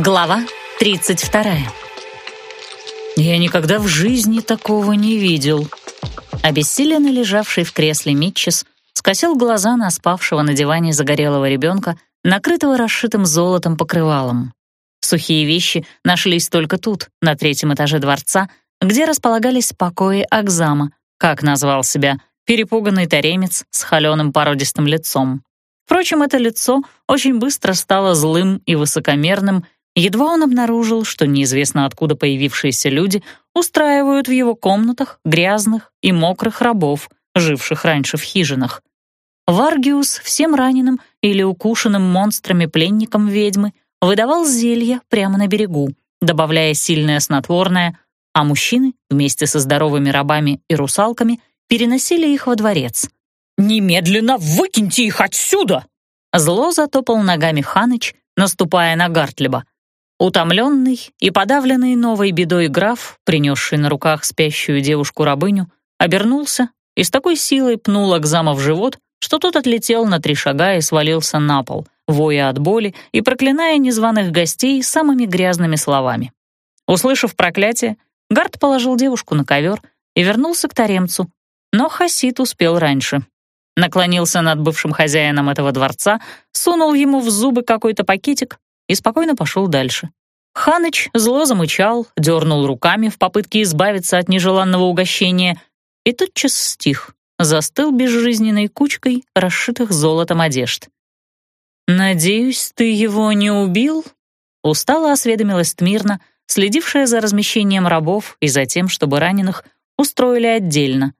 Глава 32. Я никогда в жизни такого не видел. Обессиленно лежавший в кресле Митчес скосил глаза на спавшего на диване загорелого ребенка, накрытого расшитым золотом покрывалом. Сухие вещи нашлись только тут, на третьем этаже дворца, где располагались покои Акзама, как назвал себя, перепуганный таремец с холеным породистым лицом. Впрочем, это лицо очень быстро стало злым и высокомерным, едва он обнаружил, что неизвестно откуда появившиеся люди устраивают в его комнатах грязных и мокрых рабов, живших раньше в хижинах. Варгиус всем раненым или укушенным монстрами-пленникам ведьмы выдавал зелья прямо на берегу, добавляя сильное снотворное, а мужчины вместе со здоровыми рабами и русалками переносили их во дворец — «Немедленно выкиньте их отсюда!» Зло затопал ногами Ханыч, наступая на Гартлеба. Утомленный и подавленный новой бедой граф, принесший на руках спящую девушку-рабыню, обернулся и с такой силой пнул Акзама в живот, что тот отлетел на три шага и свалился на пол, воя от боли и проклиная незваных гостей самыми грязными словами. Услышав проклятие, Гарт положил девушку на ковер и вернулся к таремцу, но Хасид успел раньше наклонился над бывшим хозяином этого дворца, сунул ему в зубы какой-то пакетик и спокойно пошел дальше. Ханыч зло замычал, дернул руками в попытке избавиться от нежеланного угощения и тотчас стих, застыл безжизненной кучкой расшитых золотом одежд. «Надеюсь, ты его не убил?» Устало осведомилась Тмирна, следившая за размещением рабов и за тем, чтобы раненых устроили отдельно.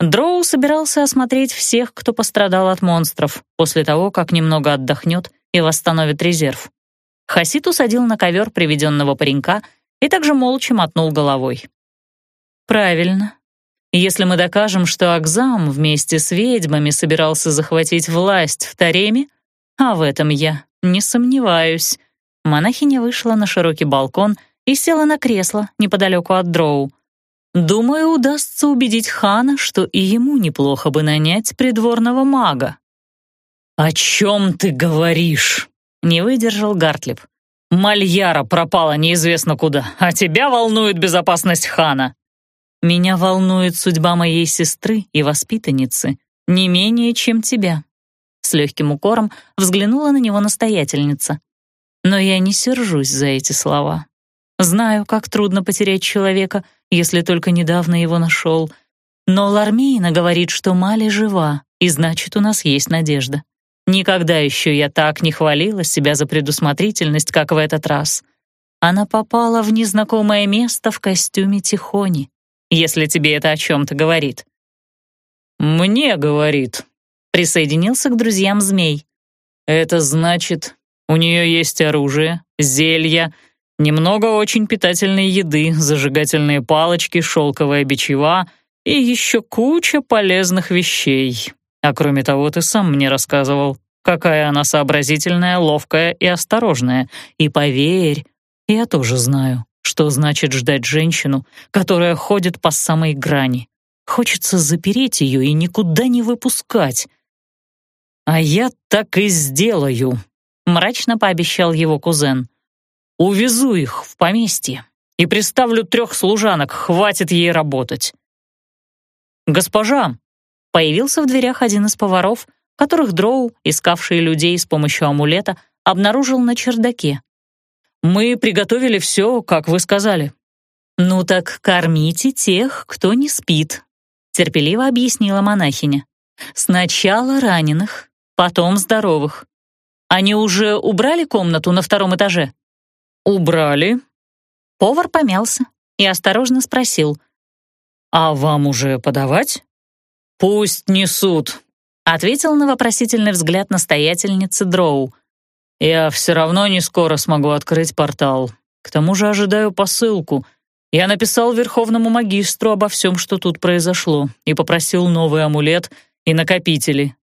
Дроу собирался осмотреть всех, кто пострадал от монстров, после того, как немного отдохнет и восстановит резерв. Хасид усадил на ковер приведенного паренька и также молча мотнул головой. «Правильно. Если мы докажем, что Акзам вместе с ведьмами собирался захватить власть в Тареме, а в этом я не сомневаюсь», монахиня вышла на широкий балкон и села на кресло неподалеку от Дроу. Думаю, удастся убедить хана, что и ему неплохо бы нанять придворного мага. «О чем ты говоришь?» — не выдержал Гартлиб. «Мальяра пропала неизвестно куда, а тебя волнует безопасность хана». «Меня волнует судьба моей сестры и воспитанницы не менее, чем тебя». С легким укором взглянула на него настоятельница. «Но я не сержусь за эти слова. Знаю, как трудно потерять человека — если только недавно его нашел. Но Лармейна говорит, что Мали жива, и значит, у нас есть надежда. Никогда еще я так не хвалила себя за предусмотрительность, как в этот раз. Она попала в незнакомое место в костюме Тихони, если тебе это о чем-то говорит. «Мне говорит», — присоединился к друзьям змей. «Это значит, у нее есть оружие, зелья Немного очень питательной еды, зажигательные палочки, шелковая бичева и еще куча полезных вещей. А кроме того, ты сам мне рассказывал, какая она сообразительная, ловкая и осторожная. И поверь, я тоже знаю, что значит ждать женщину, которая ходит по самой грани. Хочется запереть ее и никуда не выпускать. «А я так и сделаю», — мрачно пообещал его кузен. Увезу их в поместье и приставлю трех служанок, хватит ей работать. «Госпожа!» — появился в дверях один из поваров, которых Дроу, искавший людей с помощью амулета, обнаружил на чердаке. «Мы приготовили все, как вы сказали». «Ну так кормите тех, кто не спит», — терпеливо объяснила монахиня. «Сначала раненых, потом здоровых. Они уже убрали комнату на втором этаже?» «Убрали». Повар помялся и осторожно спросил. «А вам уже подавать?» «Пусть несут», — ответил на вопросительный взгляд настоятельницы Дроу. «Я все равно не скоро смогу открыть портал. К тому же ожидаю посылку. Я написал Верховному Магистру обо всем, что тут произошло, и попросил новый амулет и накопители».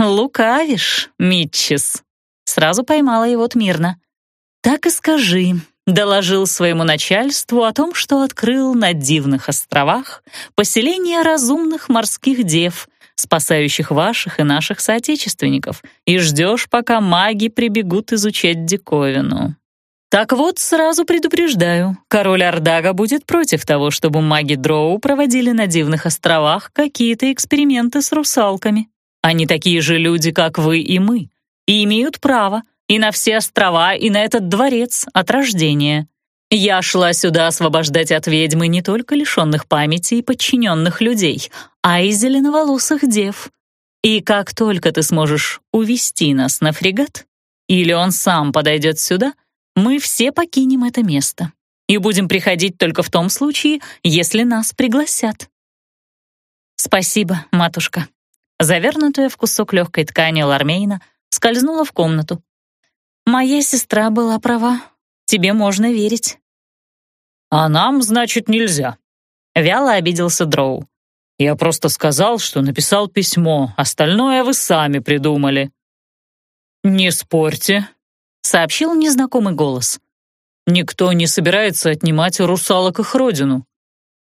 «Лукавишь, Митчес», — сразу поймала его Тмирна. «Так и скажи», — доложил своему начальству о том, что открыл на дивных островах поселение разумных морских дев, спасающих ваших и наших соотечественников, и ждешь, пока маги прибегут изучать диковину. Так вот, сразу предупреждаю, король Ардага будет против того, чтобы маги Дроу проводили на дивных островах какие-то эксперименты с русалками. Они такие же люди, как вы и мы, и имеют право и на все острова, и на этот дворец от рождения. Я шла сюда освобождать от ведьмы не только лишенных памяти и подчиненных людей, а и зеленоволосых дев. И как только ты сможешь увести нас на фрегат, или он сам подойдет сюда, мы все покинем это место и будем приходить только в том случае, если нас пригласят. Спасибо, матушка. Завернутая в кусок легкой ткани Лармейна скользнула в комнату. Моя сестра была права. Тебе можно верить. А нам, значит, нельзя. Вяло обиделся Дроу. Я просто сказал, что написал письмо, остальное вы сами придумали. Не спорьте, сообщил незнакомый голос. Никто не собирается отнимать у русалок их родину.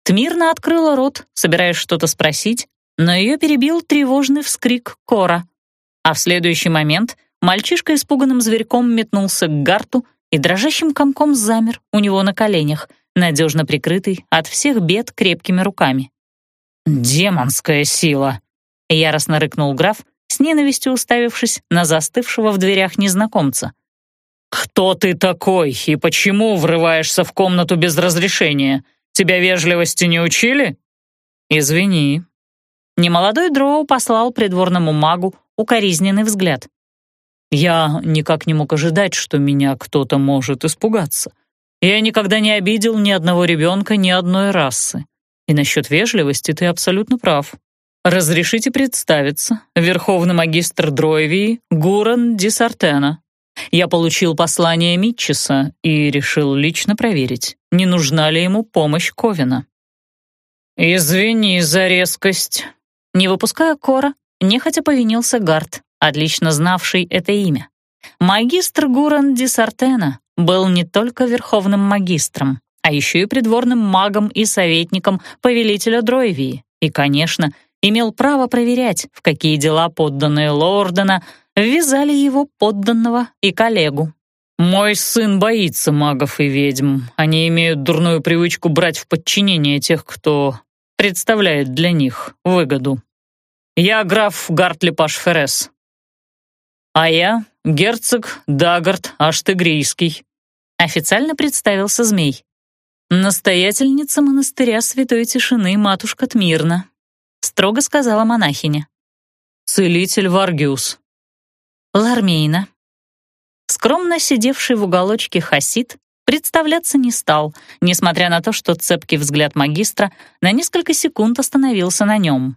Тмирна открыла рот, собираясь что-то спросить, но ее перебил тревожный вскрик Кора. А в следующий момент мальчишка испуганным зверьком метнулся к Гарту и дрожащим комком замер у него на коленях, надежно прикрытый от всех бед крепкими руками. «Демонская сила!» — яростно рыкнул граф, с ненавистью уставившись на застывшего в дверях незнакомца. «Кто ты такой и почему врываешься в комнату без разрешения? Тебя вежливости не учили?» «Извини». Немолодой дроу послал придворному магу укоризненный взгляд. «Я никак не мог ожидать, что меня кто-то может испугаться. Я никогда не обидел ни одного ребенка ни одной расы. И насчет вежливости ты абсолютно прав. Разрешите представиться, верховный магистр Дройвии Гуран Дисартена. Я получил послание Митчеса и решил лично проверить, не нужна ли ему помощь Ковина. «Извини за резкость». Не выпуская Кора, нехотя повинился Гард, отлично знавший это имя. Магистр Гуран Дисартена был не только верховным магистром, а еще и придворным магом и советником повелителя Дройвии, и, конечно, имел право проверять, в какие дела подданные Лордена ввязали его подданного и коллегу. «Мой сын боится магов и ведьм. Они имеют дурную привычку брать в подчинение тех, кто представляет для них выгоду. Я граф Гартлипаш Феррес. А я герцог Дагард Аштегрийский», — официально представился змей. «Настоятельница монастыря Святой Тишины матушка Тмирна», — строго сказала монахиня. «Целитель Варгиус». «Лармейна». Скромно сидевший в уголочке хасид представляться не стал, несмотря на то, что цепкий взгляд магистра на несколько секунд остановился на нем.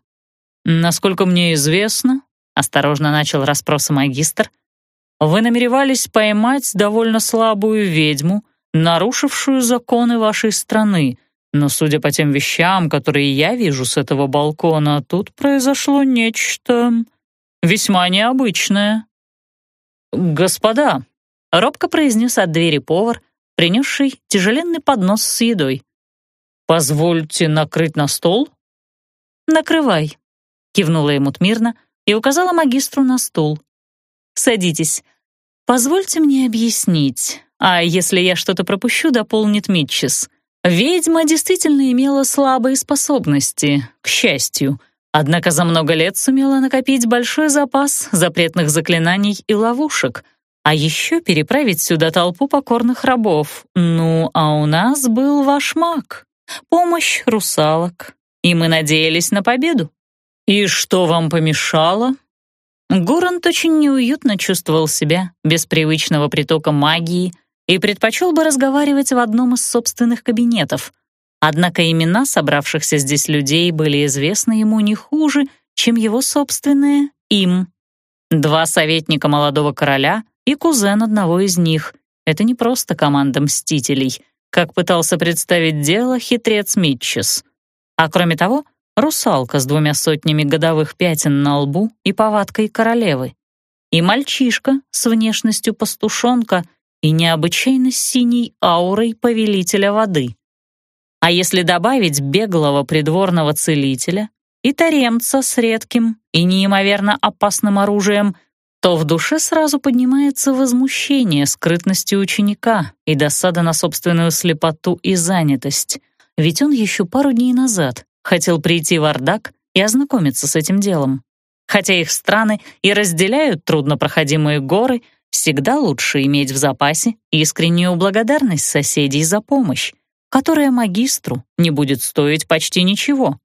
«Насколько мне известно», — осторожно начал расспросы магистр, «вы намеревались поймать довольно слабую ведьму, нарушившую законы вашей страны, но, судя по тем вещам, которые я вижу с этого балкона, тут произошло нечто весьма необычное». «Господа», — робко произнес от двери повар, принесший тяжеленный поднос с едой. «Позвольте накрыть на стол?» «Накрывай», — кивнула ему Тмирна и указала магистру на стул. «Садитесь. Позвольте мне объяснить. А если я что-то пропущу, дополнит Митчес. Ведьма действительно имела слабые способности, к счастью, однако за много лет сумела накопить большой запас запретных заклинаний и ловушек, а еще переправить сюда толпу покорных рабов. Ну, а у нас был ваш маг, помощь русалок, и мы надеялись на победу. «И что вам помешало?» Гурант очень неуютно чувствовал себя без привычного притока магии — и предпочел бы разговаривать в одном из собственных кабинетов. Однако имена собравшихся здесь людей были известны ему не хуже, чем его собственное им. Два советника молодого короля и кузен одного из них. Это не просто команда мстителей, как пытался представить дело хитрец Митчес. А кроме того, русалка с двумя сотнями годовых пятен на лбу и повадкой королевы. И мальчишка с внешностью пастушонка — и необычайно синей аурой повелителя воды. А если добавить беглого придворного целителя и таремца с редким и неимоверно опасным оружием, то в душе сразу поднимается возмущение скрытностью ученика и досада на собственную слепоту и занятость. Ведь он еще пару дней назад хотел прийти в Ардак и ознакомиться с этим делом. Хотя их страны и разделяют труднопроходимые горы, всегда лучше иметь в запасе искреннюю благодарность соседей за помощь, которая магистру не будет стоить почти ничего.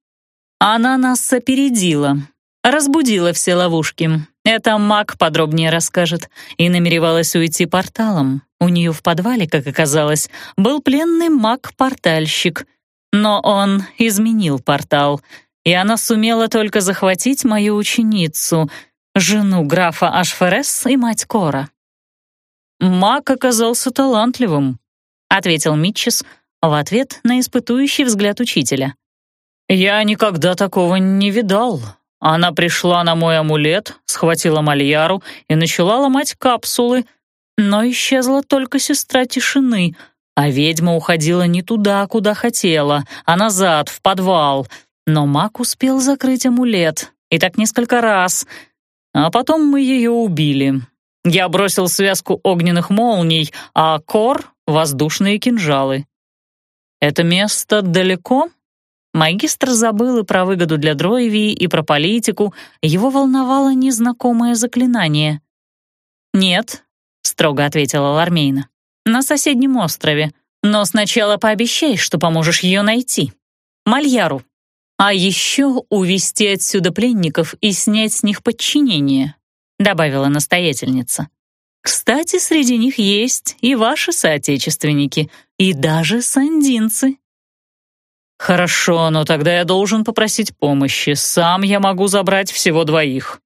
Она нас опередила, разбудила все ловушки. Это маг подробнее расскажет. И намеревалась уйти порталом. У нее в подвале, как оказалось, был пленный маг-портальщик. Но он изменил портал, и она сумела только захватить мою ученицу, жену графа Ашферес и мать Кора. «Маг оказался талантливым», — ответил Митчес в ответ на испытующий взгляд учителя. «Я никогда такого не видал. Она пришла на мой амулет, схватила Мальяру и начала ломать капсулы, но исчезла только сестра тишины, а ведьма уходила не туда, куда хотела, а назад, в подвал. Но маг успел закрыть амулет, и так несколько раз. А потом мы ее убили. Я бросил связку огненных молний, а Кор — воздушные кинжалы. Это место далеко? Магистр забыл и про выгоду для Дроевии, и про политику. Его волновало незнакомое заклинание. «Нет», — строго ответила Лармейна, — «на соседнем острове. Но сначала пообещай, что поможешь ее найти. Мальяру. А еще увести отсюда пленников и снять с них подчинение», — добавила настоятельница. «Кстати, среди них есть и ваши соотечественники, и даже сандинцы». «Хорошо, но тогда я должен попросить помощи. Сам я могу забрать всего двоих».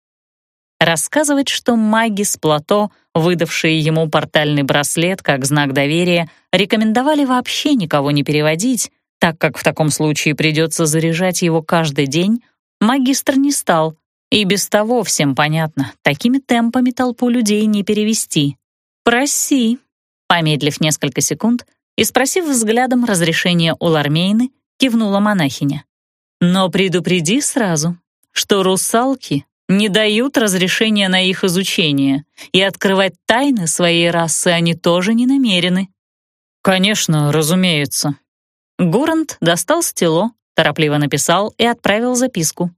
Рассказывать, что маги с плато, выдавшие ему портальный браслет как знак доверия, рекомендовали вообще никого не переводить, так как в таком случае придется заряжать его каждый день, магистр не стал. И без того всем понятно, такими темпами толпу людей не перевести. «Проси», помедлив несколько секунд и спросив взглядом разрешения у Лармейны, кивнула монахиня. Но предупреди сразу, что русалки не дают разрешения на их изучение, и открывать тайны своей расы они тоже не намерены. Конечно, разумеется. Гурант достал стело, торопливо написал и отправил записку.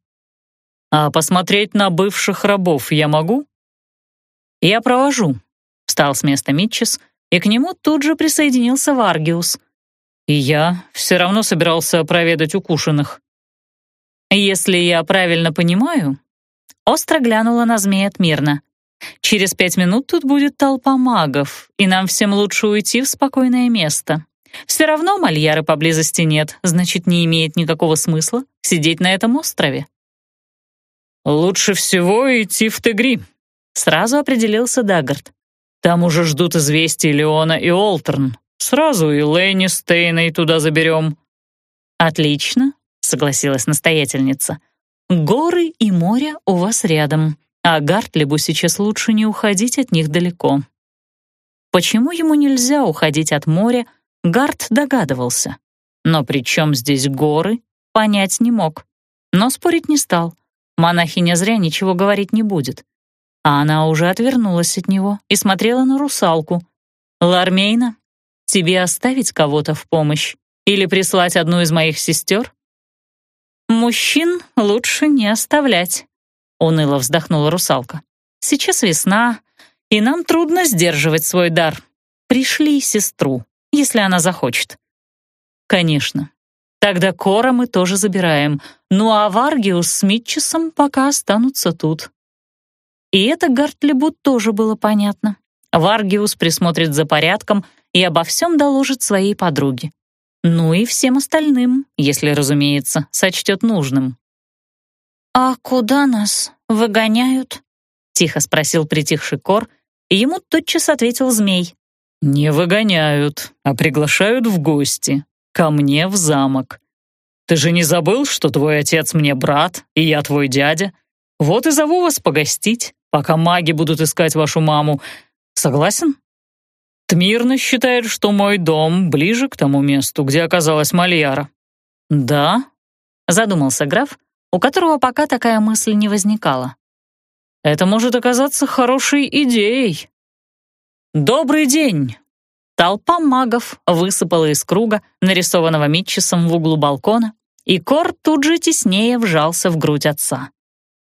«А посмотреть на бывших рабов я могу?» «Я провожу», — встал с места Митчес, и к нему тут же присоединился Варгиус. И я все равно собирался проведать укушенных. Если я правильно понимаю, остро глянула на змея Тмирна. Через пять минут тут будет толпа магов, и нам всем лучше уйти в спокойное место. Все равно Мальяры поблизости нет, значит, не имеет никакого смысла сидеть на этом острове. «Лучше всего идти в Тегри», — сразу определился Даггард. «Там уже ждут известий Леона и Олтерн. Сразу и Лэнни с Тейной туда заберем». «Отлично», — согласилась настоятельница. «Горы и море у вас рядом, а Гартлибу сейчас лучше не уходить от них далеко». Почему ему нельзя уходить от моря, Гарт догадывался. Но при чем здесь горы, понять не мог. Но спорить не стал. Монахиня зря ничего говорить не будет. А она уже отвернулась от него и смотрела на русалку. «Лармейна, Тебе оставить кого-то в помощь или прислать одну из моих сестер? Мужчин лучше не оставлять, уныло вздохнула русалка. Сейчас весна, и нам трудно сдерживать свой дар. Пришли сестру, если она захочет. Конечно. Тогда Кора мы тоже забираем, ну а Варгиус с Митчесом пока останутся тут. И это Гартлибу тоже было понятно. Варгиус присмотрит за порядком и обо всем доложит своей подруге. Ну и всем остальным, если, разумеется, сочтет нужным. «А куда нас выгоняют?» — тихо спросил притихший Кор, и ему тотчас ответил змей. «Не выгоняют, а приглашают в гости, ко мне в замок. Ты же не забыл, что твой отец мне брат, и я твой дядя? Вот и зову вас погостить, пока маги будут искать вашу маму. Согласен?» Тмирно считает, что мой дом ближе к тому месту, где оказалась Мальяра. Да, задумался граф, у которого пока такая мысль не возникала. Это может оказаться хорошей идеей. Добрый день. Толпа магов высыпала из круга, нарисованного Митчесом в углу балкона, и Кор тут же теснее вжался в грудь отца.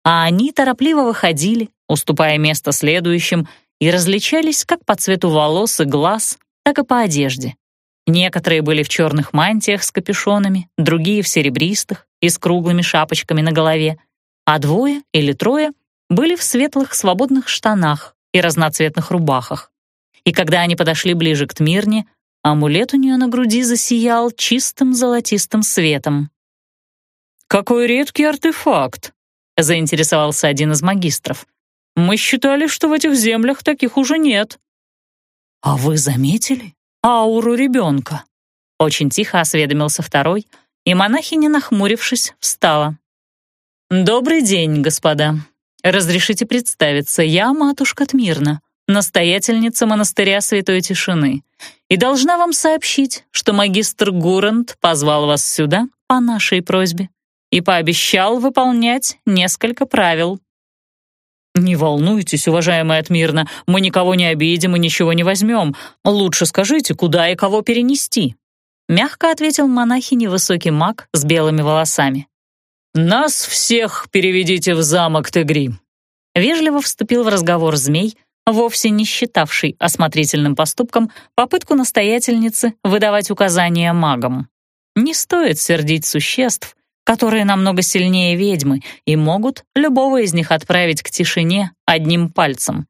А они торопливо выходили, уступая место следующим, и различались как по цвету волос и глаз, так и по одежде. Некоторые были в черных мантиях с капюшонами, другие в серебристых и с круглыми шапочками на голове, а двое или трое были в светлых свободных штанах и разноцветных рубахах. И когда они подошли ближе к Тмирне, амулет у нее на груди засиял чистым золотистым светом. «Какой редкий артефакт!» — заинтересовался один из магистров. «Мы считали, что в этих землях таких уже нет». «А вы заметили?» ауру ребенка?» Очень тихо осведомился второй, и монахиня, нахмурившись, встала. «Добрый день, господа. Разрешите представиться, я матушка Тмирна, настоятельница монастыря Святой Тишины, и должна вам сообщить, что магистр Гурант позвал вас сюда по нашей просьбе и пообещал выполнять несколько правил». «Не волнуйтесь, уважаемая Тмирна, мы никого не обидим и ничего не возьмем. Лучше скажите, куда и кого перенести?» Мягко ответил монахи невысокий маг с белыми волосами. «Нас всех переведите в замок Тегри». Вежливо вступил в разговор змей, вовсе не считавший осмотрительным поступком попытку настоятельницы выдавать указания магам. Не стоит сердить существ, которые намного сильнее ведьмы и могут любого из них отправить к тишине одним пальцем.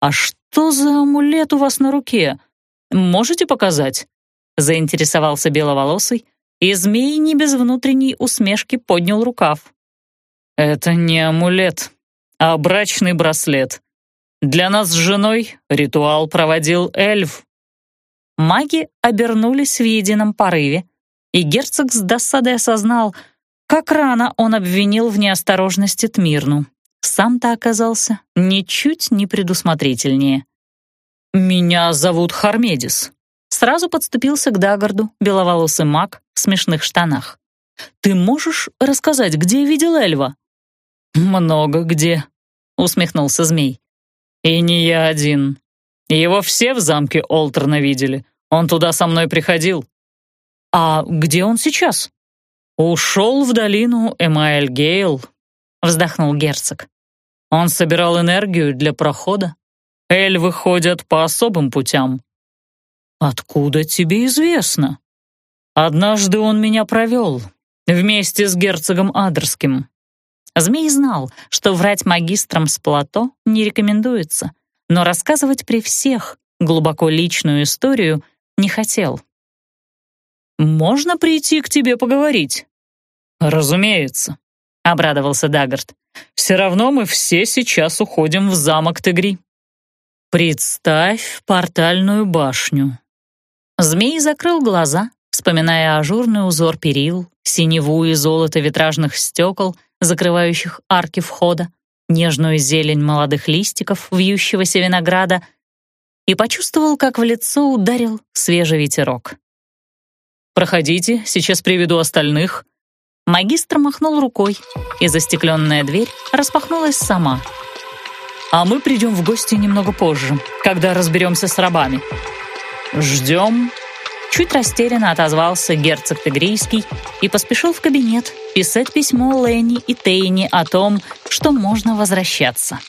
«А что за амулет у вас на руке? Можете показать?» — заинтересовался беловолосый, и змей не без внутренней усмешки поднял рукав. «Это не амулет, а брачный браслет. Для нас с женой ритуал проводил эльф». Маги обернулись в едином порыве, и герцог с досадой осознал, как рано он обвинил в неосторожности Тмирну. Сам-то оказался ничуть не предусмотрительнее. «Меня зовут Хармедис», — сразу подступился к Дагарду беловолосый маг в смешных штанах. «Ты можешь рассказать, где видел Эльва?» «Много где», — усмехнулся змей. «И не я один. Его все в замке Олтерна видели. Он туда со мной приходил. «А где он сейчас?» «Ушел в долину Эмаэль Гейл», — вздохнул герцог. «Он собирал энергию для прохода. Эль выходят по особым путям». «Откуда тебе известно?» «Однажды он меня провел, вместе с герцогом Адрским». Змей знал, что врать магистрам с плато не рекомендуется, но рассказывать при всех глубоко личную историю не хотел. Можно прийти к тебе поговорить?» «Разумеется», — обрадовался Даггард. «Все равно мы все сейчас уходим в замок Тегри». «Представь портальную башню». Змей закрыл глаза, вспоминая ажурный узор перил, синеву и золото витражных стекол, закрывающих арки входа, нежную зелень молодых листиков, вьющегося винограда, и почувствовал, как в лицо ударил свежий ветерок. Проходите, сейчас приведу остальных». Магистр махнул рукой, и застекленная дверь распахнулась сама. «А мы придем в гости немного позже, когда разберемся с рабами». «Ждем». Чуть растерянно отозвался герцог Тегрийский и поспешил в кабинет писать письмо Ленни и Тейни о том, что можно возвращаться.